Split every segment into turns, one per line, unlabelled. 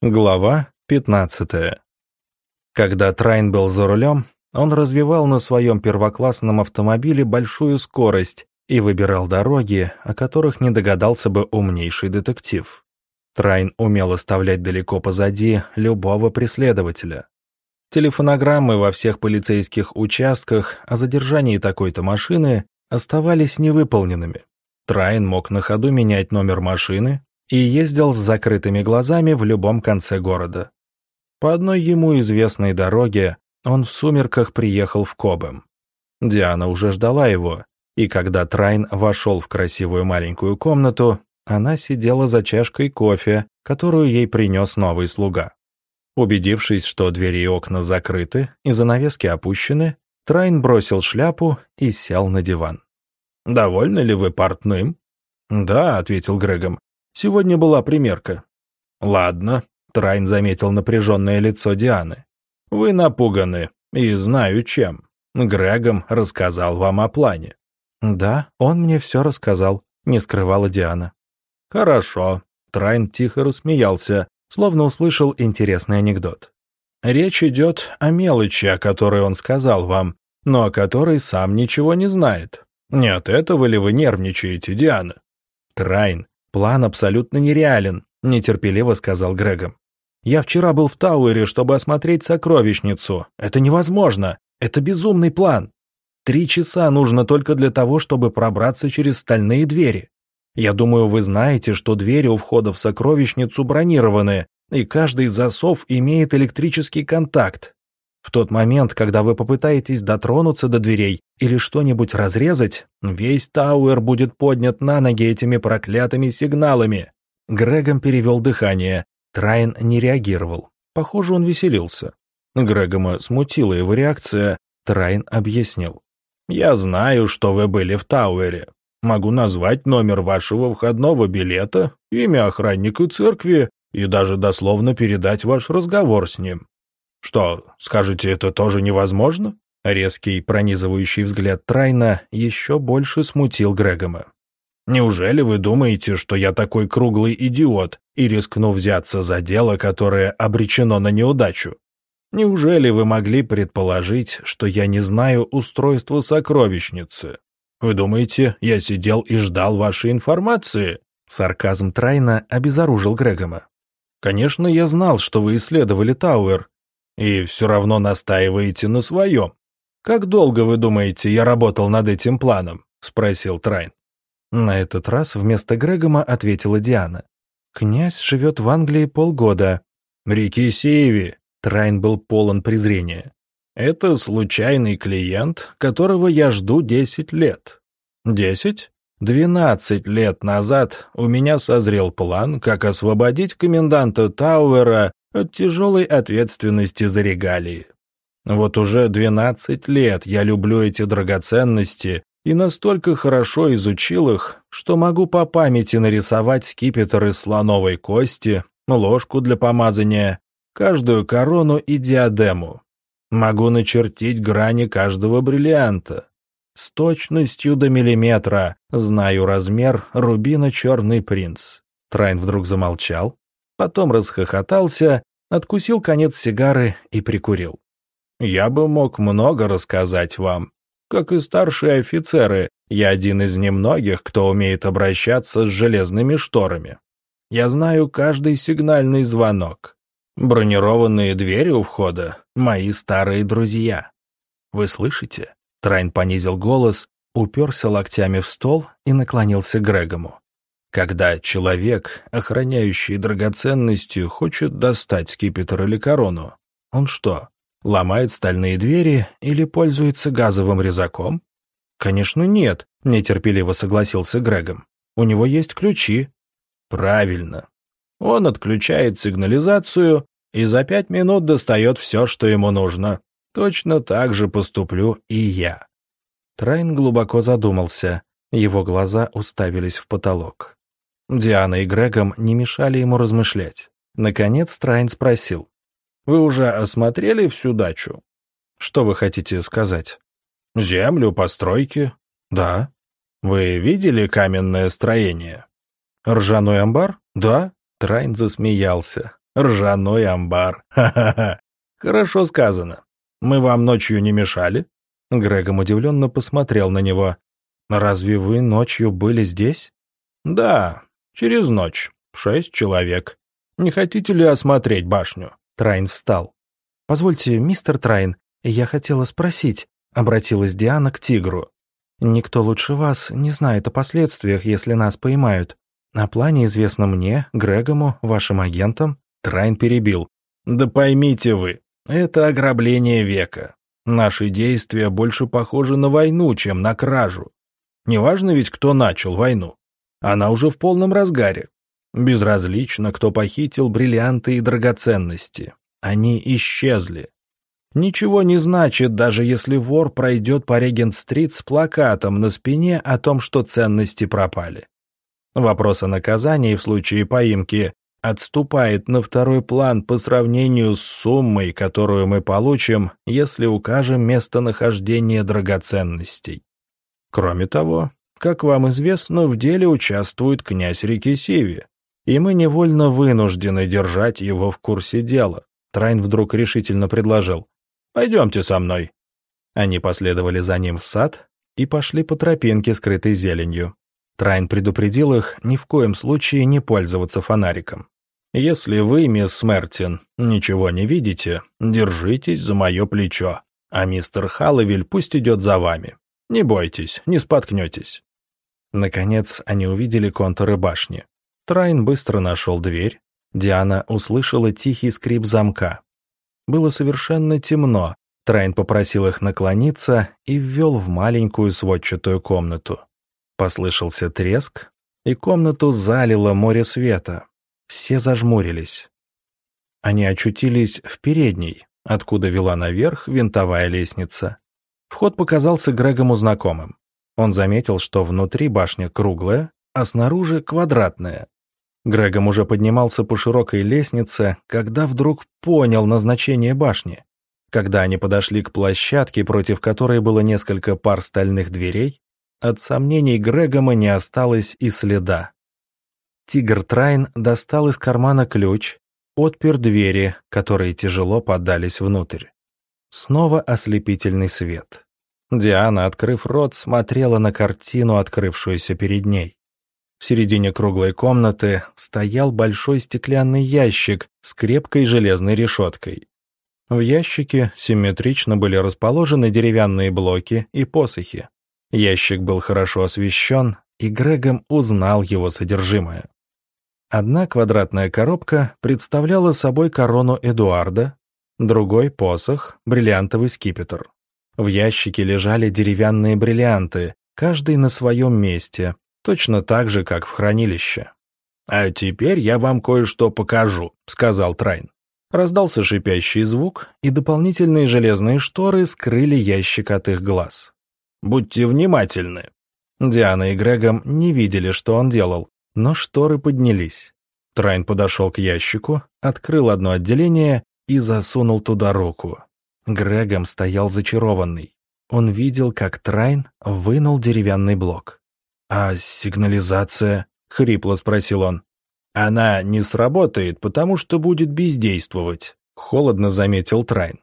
Глава 15. Когда Трайн был за рулем, он развивал на своем первоклассном автомобиле большую скорость и выбирал дороги, о которых не догадался бы умнейший детектив. Трайн умел оставлять далеко позади любого преследователя. Телефонограммы во всех полицейских участках о задержании такой-то машины оставались невыполненными. Трайн мог на ходу менять номер машины, и ездил с закрытыми глазами в любом конце города. По одной ему известной дороге он в сумерках приехал в Кобэм. Диана уже ждала его, и когда Трайн вошел в красивую маленькую комнату, она сидела за чашкой кофе, которую ей принес новый слуга. Убедившись, что двери и окна закрыты и занавески опущены, Трайн бросил шляпу и сел на диван. «Довольны ли вы портным?» «Да», — ответил Грегом. Сегодня была примерка». «Ладно», — Трайн заметил напряженное лицо Дианы. «Вы напуганы, и знаю чем. Грегом рассказал вам о плане».
«Да, он мне все рассказал», — не скрывала Диана.
«Хорошо», — Трайн тихо рассмеялся, словно услышал интересный анекдот. «Речь идет о мелочи, о которой он сказал вам, но о которой сам ничего не знает. Не от этого ли вы нервничаете, Диана?» Трайн «План абсолютно нереален», — нетерпеливо сказал Грегом. «Я вчера был в Тауэре, чтобы осмотреть сокровищницу. Это невозможно. Это безумный план. Три часа нужно только для того, чтобы пробраться через стальные двери. Я думаю, вы знаете, что двери у входа в сокровищницу бронированы, и каждый засов имеет электрический контакт. В тот момент, когда вы попытаетесь дотронуться до дверей или что-нибудь разрезать, весь Тауэр будет поднят на ноги этими проклятыми сигналами. Грегом перевел дыхание. Трайн не реагировал. Похоже, он веселился. Грегома смутила его реакция. Трайн объяснил. «Я знаю, что вы были в Тауэре. Могу назвать номер вашего входного билета, имя охранника церкви и даже дословно передать ваш разговор с ним. «Что, скажете, это тоже невозможно?» Резкий пронизывающий взгляд Трайна еще больше смутил Грегома. «Неужели вы думаете, что я такой круглый идиот и рискну взяться за дело, которое обречено на неудачу? Неужели вы могли предположить, что я не знаю устройства сокровищницы? Вы думаете, я сидел и ждал вашей информации?» Сарказм Трайна обезоружил Грегома. «Конечно, я знал, что вы исследовали Тауэр, и все равно настаиваете на своем. Как долго, вы думаете, я работал над этим планом?» — спросил Трайн.
На этот раз вместо Грегома ответила Диана. «Князь живет в Англии полгода».
«Рики Сееви», — Трайн был полон презрения. «Это случайный клиент, которого я жду десять лет». «Десять?» Двенадцать лет назад у меня созрел план, как освободить коменданта Тауэра от тяжелой ответственности за регалии. Вот уже двенадцать лет я люблю эти драгоценности и настолько хорошо изучил их, что могу по памяти нарисовать скипетр из слоновой кости, ложку для помазания, каждую корону и диадему. Могу начертить грани каждого бриллианта. С точностью до миллиметра знаю размер рубина «Черный принц». Трайн вдруг замолчал, потом расхохотался, откусил конец сигары и прикурил. «Я бы мог много рассказать вам. Как и старшие офицеры, я один из немногих, кто умеет обращаться с железными шторами. Я знаю каждый сигнальный звонок. Бронированные двери у входа — мои старые друзья. Вы слышите?» Трайн понизил голос, уперся локтями в стол и наклонился к Грегому. Когда человек, охраняющий драгоценности, хочет достать скипетр или корону, он что, ломает стальные двери или пользуется газовым резаком? Конечно, нет, нетерпеливо согласился Грегом. У него есть ключи. Правильно. Он отключает сигнализацию и за пять минут достает все, что ему нужно. Точно так же поступлю и я. Трайн глубоко задумался. Его глаза уставились в потолок. Диана и Грегом не мешали ему размышлять. Наконец Трайн спросил. «Вы уже осмотрели всю дачу?» «Что вы хотите сказать?» «Землю, постройки?» «Да». «Вы видели каменное строение?» «Ржаной амбар?» «Да». Трайн засмеялся. Ржаной амбар. Ха-ха-ха. Хорошо сказано. Мы вам ночью не мешали?»
Грегом удивленно посмотрел на него. «Разве вы ночью были здесь?»
«Да, через ночь. Шесть человек. Не хотите ли осмотреть башню?»
Трайн встал. «Позвольте, мистер Трайн, я хотела спросить», — обратилась Диана к тигру. «Никто лучше вас не знает о последствиях, если нас поймают. О плане известно мне, Грегому, вашим агентам».
Трайн перебил. «Да поймите вы, это ограбление века. Наши действия больше похожи на войну, чем на кражу. Неважно ведь, кто начал войну. Она уже в полном разгаре. Безразлично, кто похитил бриллианты и драгоценности. Они исчезли. Ничего не значит, даже если вор пройдет по Регент-стрит с плакатом на спине о том, что ценности пропали. Вопрос о наказании в случае поимки отступает на второй план по сравнению с суммой, которую мы получим, если укажем местонахождение драгоценностей. Кроме того, как вам известно, в деле участвует князь реки Сиви, и мы невольно вынуждены держать его в курсе дела. Трайн вдруг решительно предложил. «Пойдемте со мной». Они последовали за ним в сад и пошли по тропинке, скрытой зеленью. Трайн предупредил их ни в коем случае не пользоваться фонариком. «Если вы, мисс Мертин, ничего не видите, держитесь за мое плечо, а мистер Халловиль пусть идет за вами. Не бойтесь, не споткнетесь». Наконец они увидели контуры башни. Трайн быстро нашел дверь. Диана услышала тихий скрип замка. Было совершенно темно. Трайн попросил их наклониться и ввел в маленькую сводчатую комнату. Послышался треск, и комнату залило море света. Все зажмурились. Они очутились в передней, откуда вела наверх винтовая лестница. Вход показался Грегому знакомым. Он заметил, что внутри башня круглая, а снаружи квадратная. Грегом уже поднимался по широкой лестнице, когда вдруг понял назначение башни. Когда они подошли к площадке, против которой было несколько пар стальных дверей, от сомнений Грегома не осталось и следа. Тигр Трайн достал из кармана ключ, отпер двери, которые тяжело поддались внутрь. Снова ослепительный свет. Диана, открыв рот, смотрела на картину, открывшуюся перед ней. В середине круглой комнаты стоял большой стеклянный ящик с крепкой железной решеткой. В ящике симметрично были расположены деревянные блоки и посохи. Ящик был хорошо освещен, и Грегом узнал его содержимое. Одна квадратная коробка представляла собой корону Эдуарда, другой — посох, бриллиантовый скипетр. В ящике лежали деревянные бриллианты, каждый на своем месте, точно так же, как в хранилище. «А теперь я вам кое-что покажу», — сказал Трайн. Раздался шипящий звук, и дополнительные железные шторы скрыли ящик от их глаз. «Будьте внимательны». Диана и Грегом не видели, что он делал, но шторы поднялись. Трайн подошел к ящику, открыл одно отделение и засунул туда руку. Грегом стоял зачарованный. Он видел, как Трайн вынул деревянный блок. «А сигнализация?» — хрипло спросил он. «Она не сработает, потому что будет бездействовать», — холодно заметил Трайн.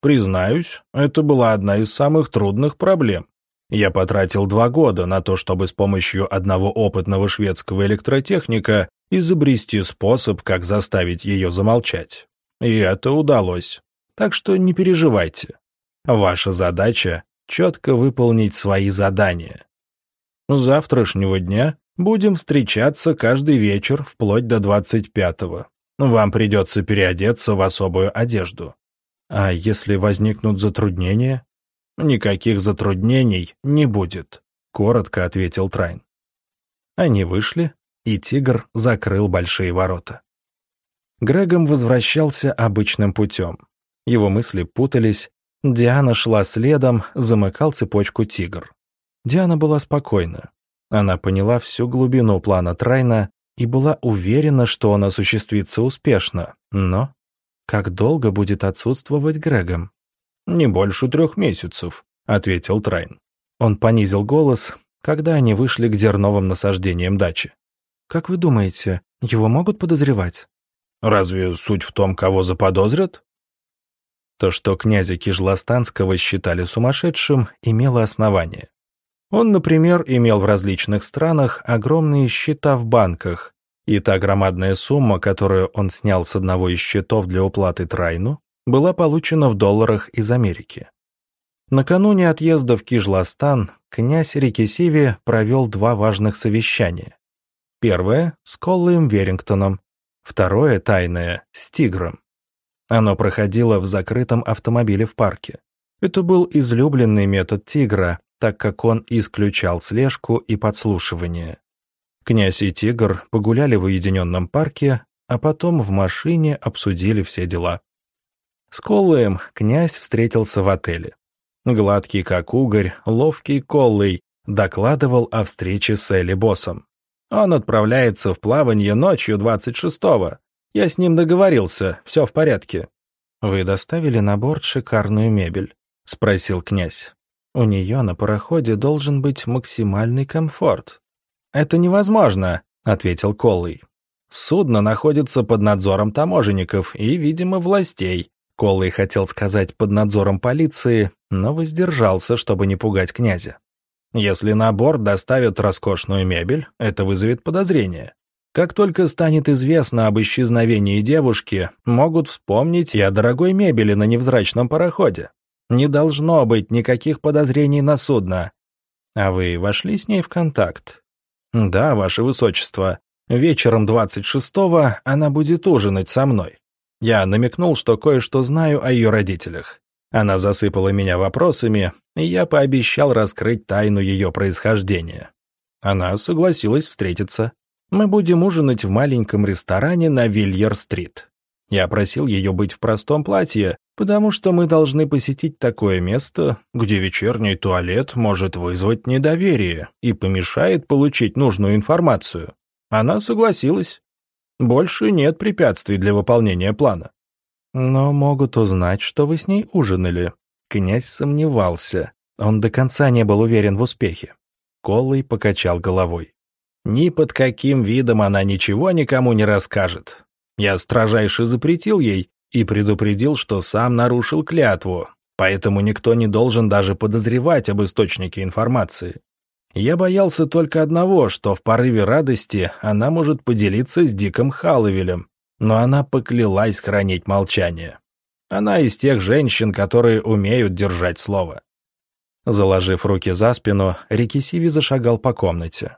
«Признаюсь, это была одна из самых трудных проблем. Я потратил два года на то, чтобы с помощью одного опытного шведского электротехника изобрести способ, как заставить ее замолчать. И это удалось. Так что не переживайте. Ваша задача — четко выполнить свои задания. С завтрашнего дня будем встречаться каждый вечер вплоть до двадцать пятого. Вам придется переодеться в особую одежду. А если возникнут затруднения? Никаких затруднений не будет, коротко ответил Трайн. Они вышли, и тигр закрыл большие ворота. Грегом возвращался обычным путем. Его мысли путались, Диана шла следом, замыкал цепочку тигр. Диана была спокойна. Она поняла всю глубину плана Трайна и была уверена, что он осуществится успешно. Но как долго будет отсутствовать Грегом? «Не больше трех месяцев», — ответил Трайн. Он понизил голос, когда они вышли к дерновым насаждениям дачи. «Как вы думаете, его могут подозревать?» Разве суть в том, кого заподозрят?
То, что князя Кижластанского считали сумасшедшим, имело основание. Он, например, имел в различных странах огромные счета в банках, и та громадная сумма, которую он снял с одного из счетов для уплаты Трайну, была получена в долларах из Америки. Накануне отъезда в Кижластан князь Рикисиви провел два важных совещания. Первое — с Коллоем Верингтоном, второе — тайное, с Тигром. Оно проходило в закрытом автомобиле в парке. Это был излюбленный метод тигра, так как он исключал слежку и подслушивание. Князь и тигр погуляли в уединенном парке, а потом в машине обсудили все дела. С Коллоем князь встретился в отеле. Гладкий как угорь, ловкий Коллый докладывал о встрече с Элли Боссом. Он отправляется в плавание ночью 26-го. Я с ним договорился, все в порядке». «Вы доставили на борт шикарную мебель?» — спросил князь. «У нее на пароходе должен быть максимальный комфорт». «Это невозможно», — ответил Коллый. «Судно находится под надзором таможенников и, видимо, властей». Коллый хотел сказать «под надзором полиции», но воздержался, чтобы не пугать князя. «Если на борт доставят роскошную мебель, это вызовет подозрение. Как только станет известно об исчезновении девушки, могут вспомнить и о дорогой мебели на невзрачном пароходе. Не должно быть никаких подозрений на судно. А вы вошли с ней в контакт? Да, ваше высочество. Вечером 26-го она будет ужинать со мной. Я намекнул, что кое-что знаю о ее родителях. Она засыпала меня вопросами, и я пообещал раскрыть тайну ее происхождения. Она согласилась встретиться мы будем ужинать в маленьком ресторане на Вильер-стрит. Я просил ее быть в простом платье, потому что мы должны посетить такое место, где вечерний туалет может вызвать недоверие и помешает получить нужную информацию. Она согласилась. Больше нет препятствий для выполнения плана. Но могут узнать, что вы с ней ужинали. Князь сомневался. Он до конца не был уверен в успехе. Колый покачал головой. Ни под каким видом она ничего никому не расскажет. Я строжайше запретил ей и предупредил, что сам нарушил клятву, поэтому никто не должен даже подозревать об источнике информации. Я боялся только одного, что в порыве радости она может поделиться с Диком Халловелем, но она поклялась хранить молчание. Она из тех женщин, которые умеют держать слово. Заложив руки за спину, Рикисиви зашагал по комнате.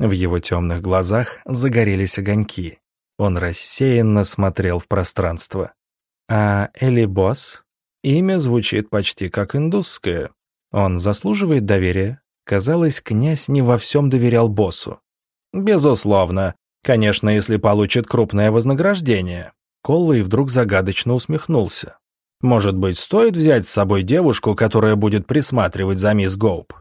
В его темных глазах загорелись огоньки. Он рассеянно смотрел в пространство. А Эли Босс? Имя звучит почти как индусское. Он заслуживает доверия? Казалось, князь не во всем доверял боссу. Безусловно. Конечно, если получит крупное вознаграждение. Коллый вдруг загадочно усмехнулся. Может быть, стоит взять с собой девушку, которая будет присматривать за мисс Гоуп?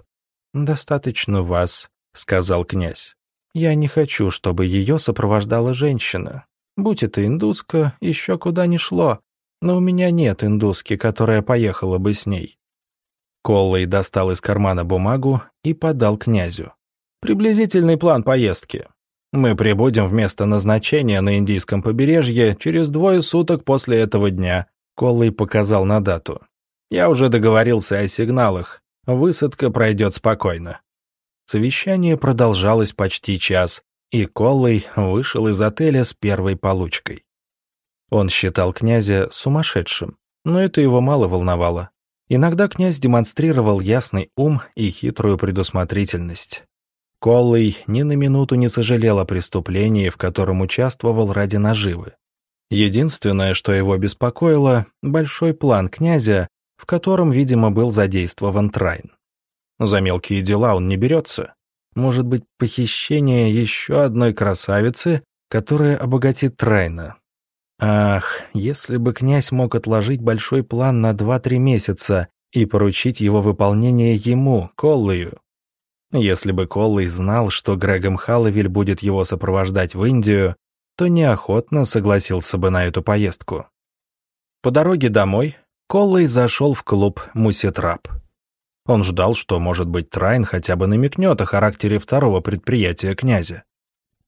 Достаточно вас, — сказал князь. «Я не хочу, чтобы ее сопровождала женщина. Будь это индуска, еще куда ни шло, но у меня нет индуски, которая поехала бы с ней». Коллой достал из кармана бумагу и подал князю. «Приблизительный план поездки. Мы прибудем в место назначения на Индийском побережье через двое суток после этого дня», Коллой показал на дату. «Я уже договорился о сигналах. Высадка пройдет спокойно». Совещание продолжалось почти час, и Коллый вышел из отеля с первой получкой. Он считал князя сумасшедшим, но это его мало волновало. Иногда князь демонстрировал ясный ум и хитрую предусмотрительность. Коллый ни на минуту не сожалел о преступлении, в котором участвовал ради наживы. Единственное, что его беспокоило, большой план князя, в котором, видимо, был задействован Трайн. За мелкие дела он не берется. Может быть, похищение еще одной красавицы, которая обогатит Трайна. Ах, если бы князь мог отложить большой план на два-три месяца и поручить его выполнение ему, Коллою. Если бы Коллой знал, что Грегом Халловиль будет его сопровождать в Индию, то неохотно согласился бы на эту поездку. По дороге домой Коллой зашел в клуб «Мусетрап». Он ждал, что, может быть, Трайн хотя бы намекнет о характере второго предприятия князя.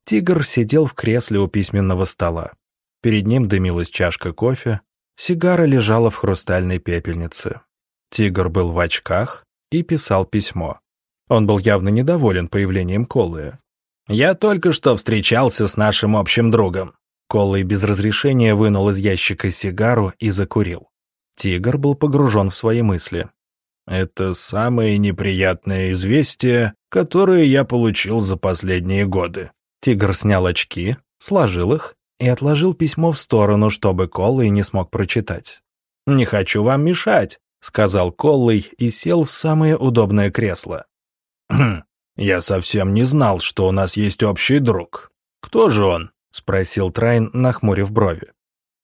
Тигр сидел в кресле у письменного стола. Перед ним дымилась чашка кофе, сигара лежала в хрустальной пепельнице. Тигр был в очках и писал письмо. Он был явно недоволен появлением Коллы.
«Я только что встречался с нашим общим другом».
Коллый без разрешения вынул из ящика сигару и закурил. Тигр был погружен в свои мысли.
«Это самое неприятное известие, которое я получил за последние годы».
Тигр снял очки, сложил их и отложил письмо в сторону, чтобы Коллый не смог прочитать.
«Не хочу вам мешать», — сказал Коллый и сел в самое удобное кресло. «Хм, я совсем не знал, что у нас есть общий друг. Кто же он?» — спросил Трайн, нахмурив брови.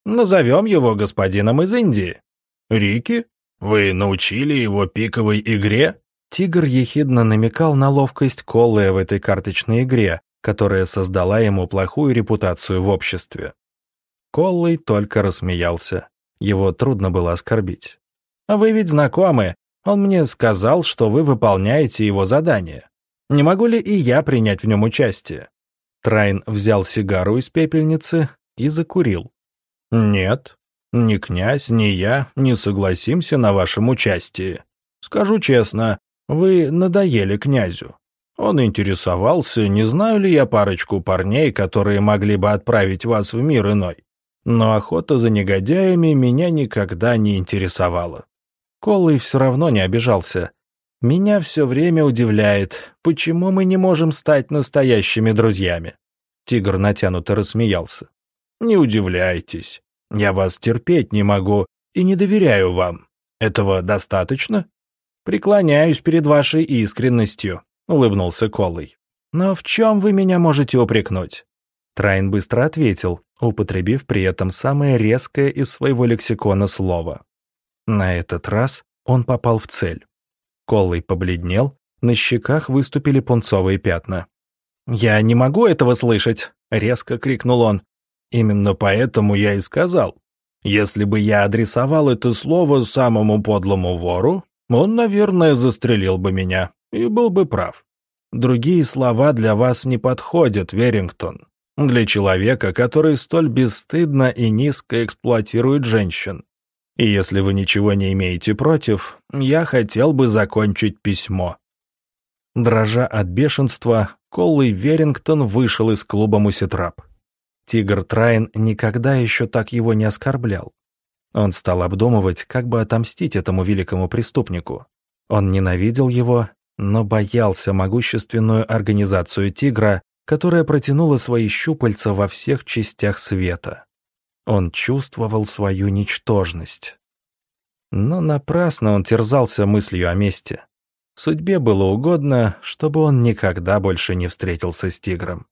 «Назовем его господином из Индии». «Рики? Вы научили его пиковой игре?»
Тигр ехидно намекал на ловкость Коллы в этой карточной игре, которая создала ему плохую репутацию в обществе. Коллый только рассмеялся. Его трудно было оскорбить.
«А вы ведь знакомы. Он мне сказал, что вы выполняете его задание. Не могу ли и я принять в нем участие?»
Трайн взял сигару из пепельницы и закурил.
«Нет, ни князь, ни я не согласимся на вашем участии. Скажу честно, вы надоели князю. Он интересовался, не знаю ли я парочку парней, которые могли бы отправить вас в мир иной. Но охота за негодяями меня никогда не интересовала.
Колый все равно не обижался. Меня все время удивляет, почему мы не можем стать настоящими друзьями. Тигр натянуто рассмеялся.
Не удивляйтесь. Я вас терпеть не могу и не доверяю вам. Этого достаточно? Преклоняюсь перед вашей искренностью, улыбнулся Колый.
Но в чем вы меня можете упрекнуть? Трайн быстро ответил, употребив при этом самое резкое из своего лексикона слово. На этот раз он попал в цель. Колый побледнел, на щеках выступили пунцовые пятна.
«Я не могу этого слышать!» — резко крикнул он. «Именно поэтому я и сказал. Если бы я адресовал это слово самому подлому вору, он, наверное, застрелил бы меня и был бы прав. Другие слова для вас не подходят, Верингтон. Для человека, который столь бесстыдно и низко эксплуатирует женщин. И если вы ничего не имеете против, я хотел бы закончить письмо».
Дрожа от бешенства, Коллый Верингтон вышел из клуба Муситрап. Тигр Трайн никогда еще так его не оскорблял. Он стал обдумывать, как бы отомстить этому великому преступнику. Он ненавидел его, но боялся могущественную организацию «Тигра», которая протянула свои щупальца во всех частях света. Он чувствовал свою ничтожность. Но напрасно он терзался мыслью о мести. Судьбе было угодно, чтобы он никогда больше не встретился с тигром.